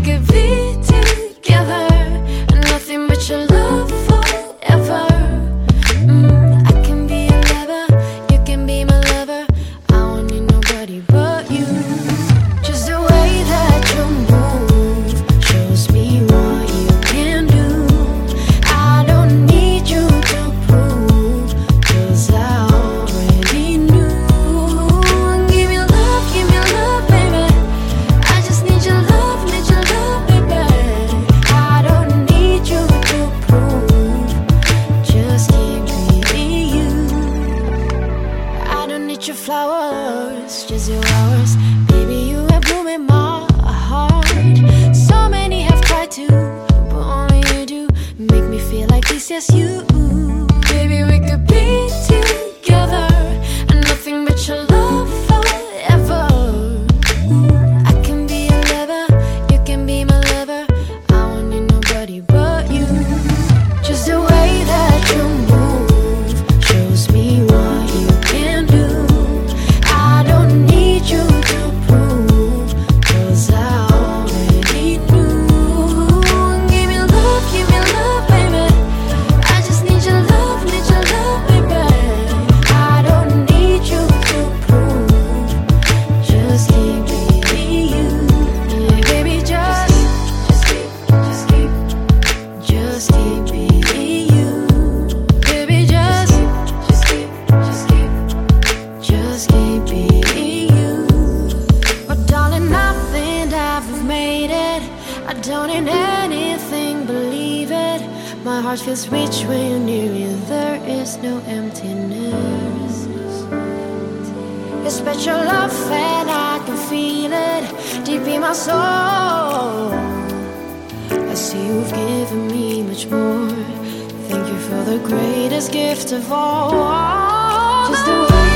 we could be together nothing but your love forever. Mm, I can be your lover, you can be my lover. I don't need nobody but you. Just the way that you hours, just your hours. Baby, you have bloomed my heart. So many have tried to, but only you do make me feel like this. Yes, you. Baby, we could be together, heart feels rich when you're near me. There is no emptiness. Your special love, and I can feel it deep in my soul. I see you've given me much more. Thank you for the greatest gift of all. Just the way